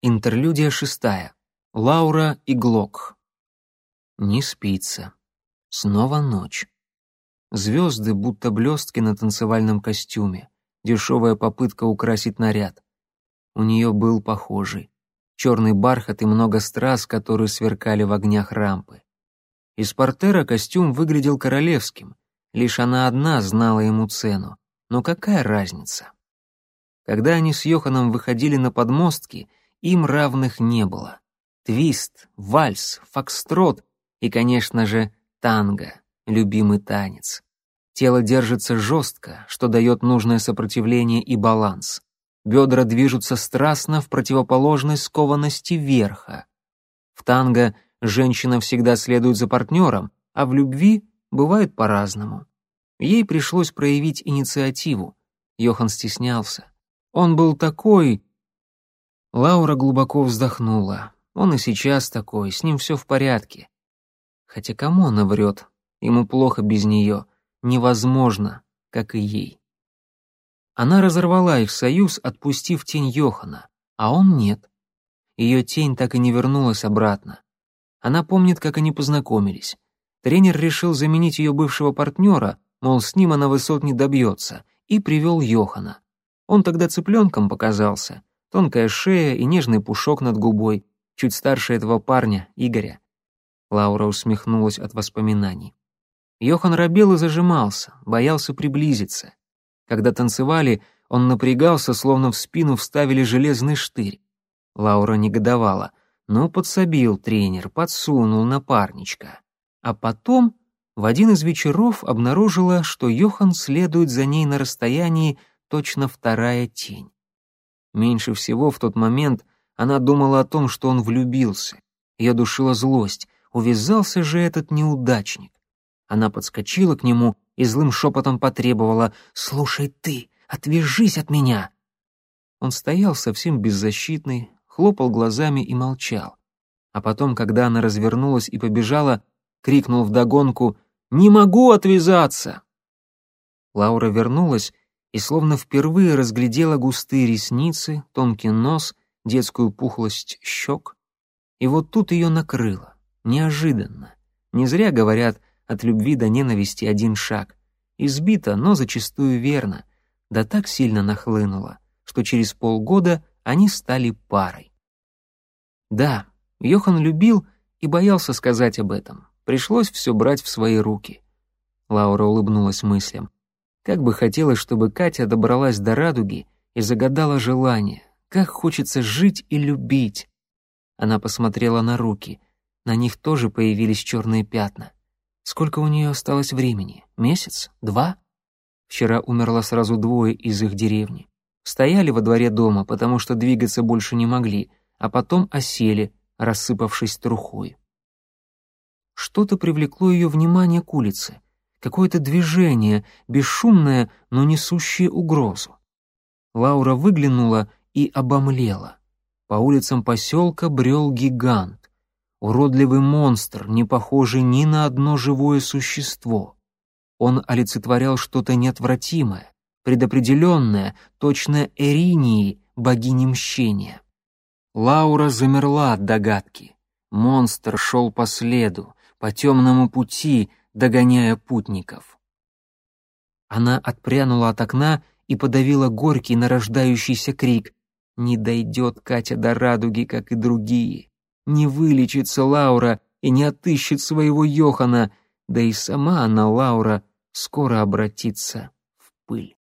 Интерлюдия шестая. Лаура и Глок. Не спится. Снова ночь. Звезды, будто блестки на танцевальном костюме. Дешевая попытка украсить наряд. У нее был похожий. Черный бархат и много страз, которые сверкали в огнях рампы. Из портера костюм выглядел королевским. Лишь она одна знала ему цену. Но какая разница? Когда они с Йоханом выходили на подмостки — им равных не было. Твист, вальс, фокстрот и, конечно же, танго, любимый танец. Тело держится жестко, что дает нужное сопротивление и баланс. Бедра движутся страстно в противоположной скованности верха. В танго женщина всегда следует за партнером, а в любви бывает по-разному. Ей пришлось проявить инициативу. Йохан стеснялся. Он был такой Лаура глубоко вздохнула. Он и сейчас такой, с ним все в порядке. Хотя кому она врет? Ему плохо без нее. Невозможно, как и ей. Она разорвала их союз, отпустив тень Йохана, а он нет. Ее тень так и не вернулась обратно. Она помнит, как они познакомились. Тренер решил заменить ее бывшего партнера, мол, с ним она высот не добьется, и привел Йохана. Он тогда цыпленком показался, Тонкая шея и нежный пушок над губой, чуть старше этого парня, Игоря. Лаура усмехнулась от воспоминаний. Йохан робел и зажимался, боялся приблизиться. Когда танцевали, он напрягался, словно в спину вставили железный штырь. Лаура негодовала. Ну, подсобил тренер, подсунул напарничка. А потом, в один из вечеров, обнаружила, что Йохан следует за ней на расстоянии точно вторая тень. Меньше всего в тот момент она думала о том, что он влюбился. Ее душила злость. Увязался же этот неудачник. Она подскочила к нему и злым шепотом потребовала «Слушай ты, отвяжись от меня!» Он стоял совсем беззащитный, хлопал глазами и молчал. А потом, когда она развернулась и побежала, крикнул вдогонку «Не могу отвязаться!» Лаура вернулась и словно впервые разглядела густые ресницы, тонкий нос, детскую пухлость щек. И вот тут ее накрыло, неожиданно. Не зря говорят, от любви до ненависти один шаг. Избито, но зачастую верно. Да так сильно нахлынуло, что через полгода они стали парой. Да, Йохан любил и боялся сказать об этом. Пришлось все брать в свои руки. Лаура улыбнулась мыслям. Как бы хотелось, чтобы Катя добралась до радуги и загадала желание. Как хочется жить и любить. Она посмотрела на руки. На них тоже появились черные пятна. Сколько у нее осталось времени? Месяц? Два? Вчера умерло сразу двое из их деревни. Стояли во дворе дома, потому что двигаться больше не могли, а потом осели, рассыпавшись трухой. Что-то привлекло ее внимание к улице — какое-то движение, бесшумное, но несущее угрозу. Лаура выглянула и обомлела. По улицам поселка брел гигант. Уродливый монстр, не похожий ни на одно живое существо. Он олицетворял что-то неотвратимое, предопределенное, точно Эринии, богини мщения. Лаура замерла от догадки. Монстр шел по следу, по темному пути, догоняя путников. Она отпрянула от окна и подавила горький нарождающийся крик. Не дойдет Катя до радуги, как и другие. Не вылечится Лаура и не отыщет своего Йохана, да и сама она, Лаура, скоро обратится в пыль.